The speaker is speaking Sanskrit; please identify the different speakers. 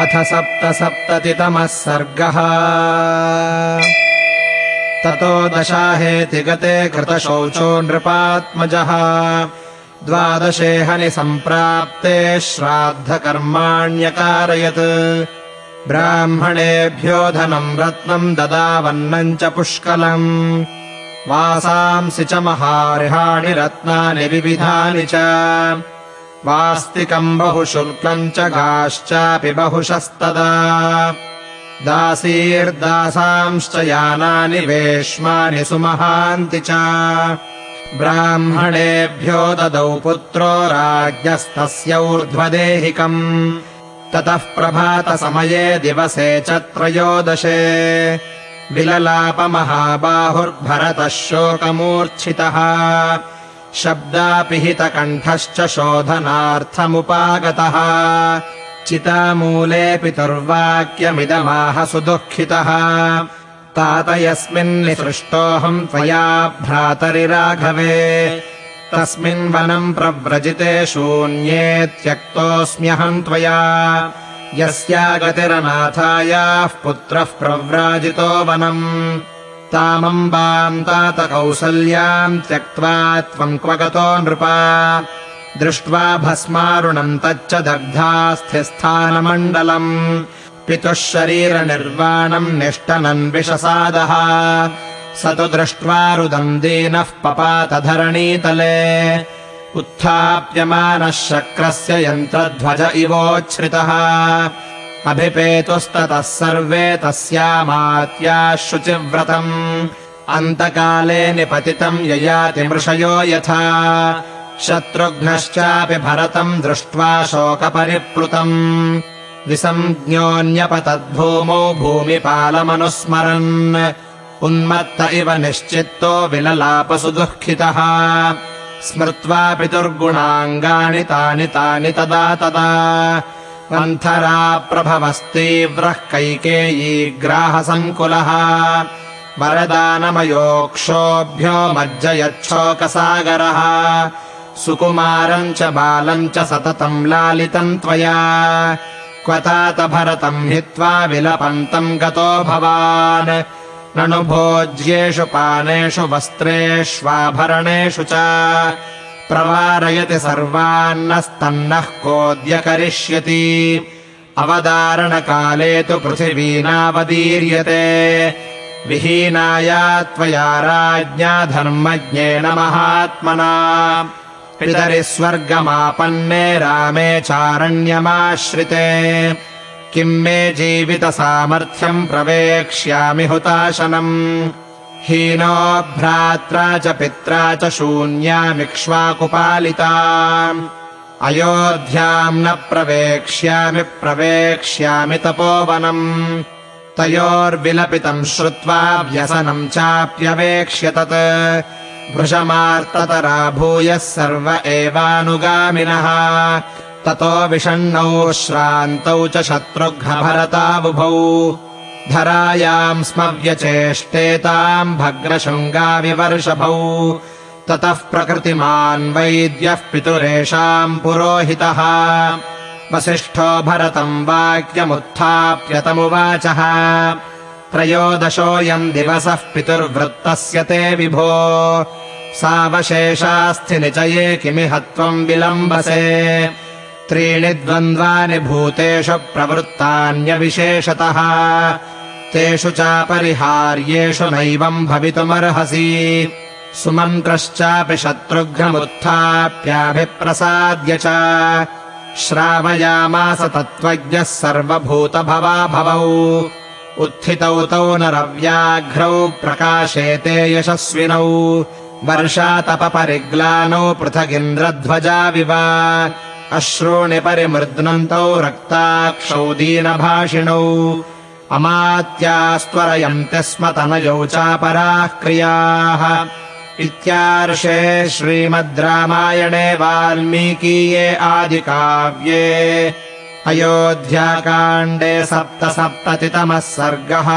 Speaker 1: अथ सप्तसप्ततितमः सर्गः। ततो दशाहेति गते कृतशौचो नृपात्मजः। द्वादशे हनि सम्प्राप्ते श्राद्धकर्माण्यकारयत्। ब्राह्मणेभ्यो धनम् रत्नम् ददावन्नम् च पुष्कलम्। वासांसि च महार्हाणि रत्नानि विविधानि च वास्तिकम् बहुशुल्कम् च गाश्चापि बहुशस्तदा। दासीर्दासांश्च यानानि वेश्मानि सुमहान्ति च। ब्राह्मणेभ्यो ददौ पुत्रो राज्ञस्तस्य ऊर्ध्वदेहिकम्। ततः प्रभातसमये दिवसे च त्रयोदशे। विललापमहाबाहुर्भरतः शोकमूर्च्छितः शब्दापिहितकण्ठश्च शोधनार्थमुपागतः। चितामूले पितुर्वाक्यमिदमाह सुदुःखितः। तात यस्मिन्निसृष्टोऽहम् त्वया भ्रातरिराघवे। तस्मिन् वनम् प्रव्रजिते शून्ये त्यक्तोऽस्म्यहम् त्वया। यस्या गतिरनाथायाः पुत्रः प्रव्राजितो वनम् तामम्बाम् तात कौसल्याम् त्यक्त्वा त्वम् क्व गतो नृपा। दृष्ट्वा भस्मारुणम् तच्च दग्धास्थिस्थानमण्डलम्। पितुः शरीरनिर्वाणम् निष्टनन् विषसादः। स तु दृष्ट्वा रुदम् दीनः पपातधरणीतले। उत्थाप्यमानः शक्रस्य यन्त्रध्वज इवोच्छ्रितः अभिपेतुस्ततः सर्वे तस्यामात्याः शुचिव्रतम् अन्तकाले निपतितम् ययाति मृषयो यथा। शत्रुघ्नश्चापि भरतम् दृष्ट्वा शोकपरिप्लुतम्। विसञ्ज्ञोऽन्यपतद्भूमौ भूमिपालमनुस्मरन्। उन्मत्त इव निश्चित्तो विललापसुदुःखितः। स्मृत्वा पितुर्गुणाङ्गानि तानि तानि तदा तदा मन्थरा प्रभवस्तीव्रः कैकेयी ग्राहसङ्कुलः। वरदानमयोक्षोभ्यो मज्जयच्छोकसागरः। सुकुमारम् च बालम् च सततम् लालितम् त्वया। क्वतात भरतम् हित्वा विलपन्तम् गतो भवान्। ननु भोज्येषु पानेषु वस्त्रेष्वाभरणेषु च प्रवारयति सर्वान्नस्तन्नः कोऽद्य करिष्यति अवदारणकाले तु पृथिवीनावदीर्यते। विहीनाया त्वया राज्ञा धर्मज्ञेन महात्मना पितरि स्वर्गमापन्ने रामे चारण्यमाश्रिते। किम् मे जीवितसामर्थ्यम् प्रवेक्ष्यामि हुताशनम् हीनो भ्रात्रा च पित्रा च शून्यामिक्ष्वाकुपालिता अयोध्याम् न प्रवेक्ष्यामि प्रवेक्ष्यामि तपोवनम्। तयोर्विलपितम् श्रुत्वा व्यसनम् चाप्यवेक्ष्य तत् भृशमार्ततरा भूयः सर्व एवानुगामिनः। ततो विषण्णौ श्रान्तौ च शत्रुघ्नभरताबुभौ धरायाम् स्म व्यचेष्टेताम् भग्नशृङ्गाविवर्षभौ ततः प्रकृतिमान् वैद्यः पितुरेषाम् पुरोहितः। वसिष्ठो भरतम् वाक्यमुत्थाप्यतमुवाचः। त्रयोदशोऽयम् दिवसः पितुर्वृत्तस्य ते विभो। सावशेषास्थि निचये किमिह त्वम् विलम्बसे त्रीणि द्वन्द्वानि भूतेषु प्रवृत्तान्यविशेषतः। तेषु चापरिहार्येषु नैवम् भवितुमर्हसि। सुमन्त्रश्चापि शत्रुघ्नमुत्थाप्याभिप्रसाद्य च। श्रावयामास तत्त्वज्ञः सर्वभूतभवा भवौ उत्थितौ तौ नरव्याघ्रौ प्रकाशेते यशस्विनौ। वर्षातपपरिग्लानौ पृथगिन्द्रध्वजाविव अश्रूणि परिमृद्नन्तौ रक्ताक्षौ दीनभाषिणौ। अमात्यास्त्वरयन्ति स्म तनयौ चापराः क्रियाः। इत्यार्षे श्रीमद् रामायणे वाल्मीकीये आदिकाव्ये। अयोध्याकाण्डे सप्तसप्ततितमः सर्गः